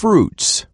fruits.